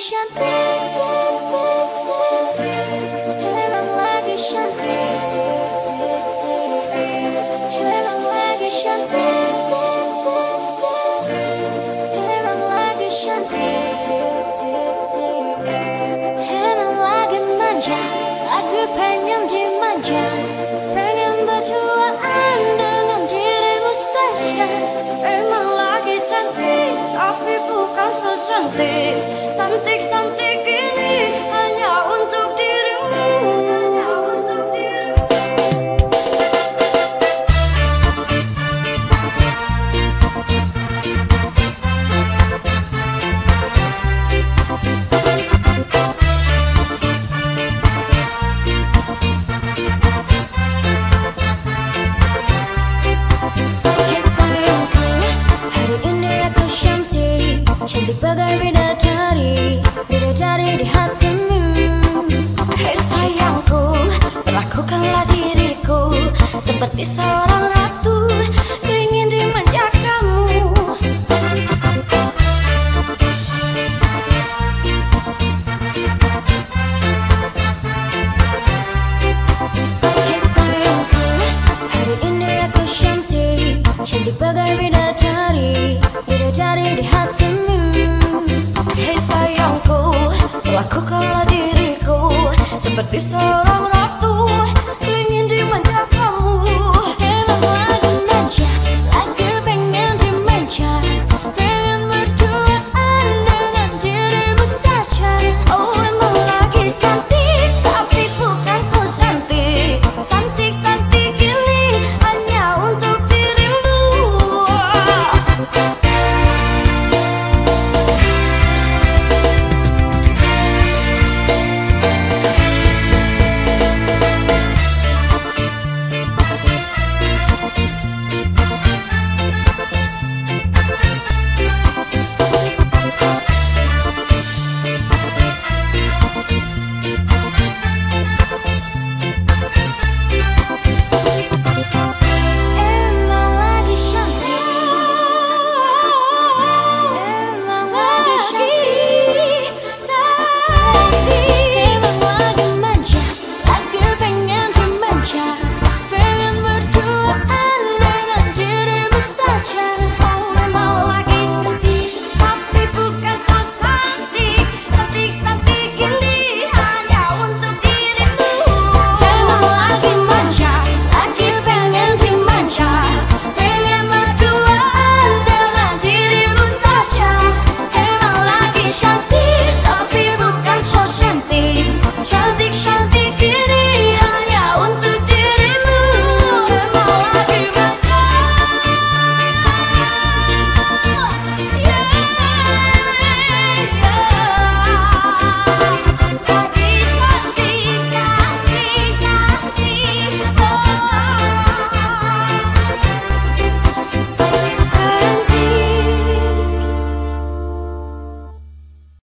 Shanty. cosas sentir, sentir, sentir. Seperti seorang ratu ingin dimanja kamu. Hey sayangku hari ini aku cantik cantik bagai bidadari bidadari di hatimu seperti seorang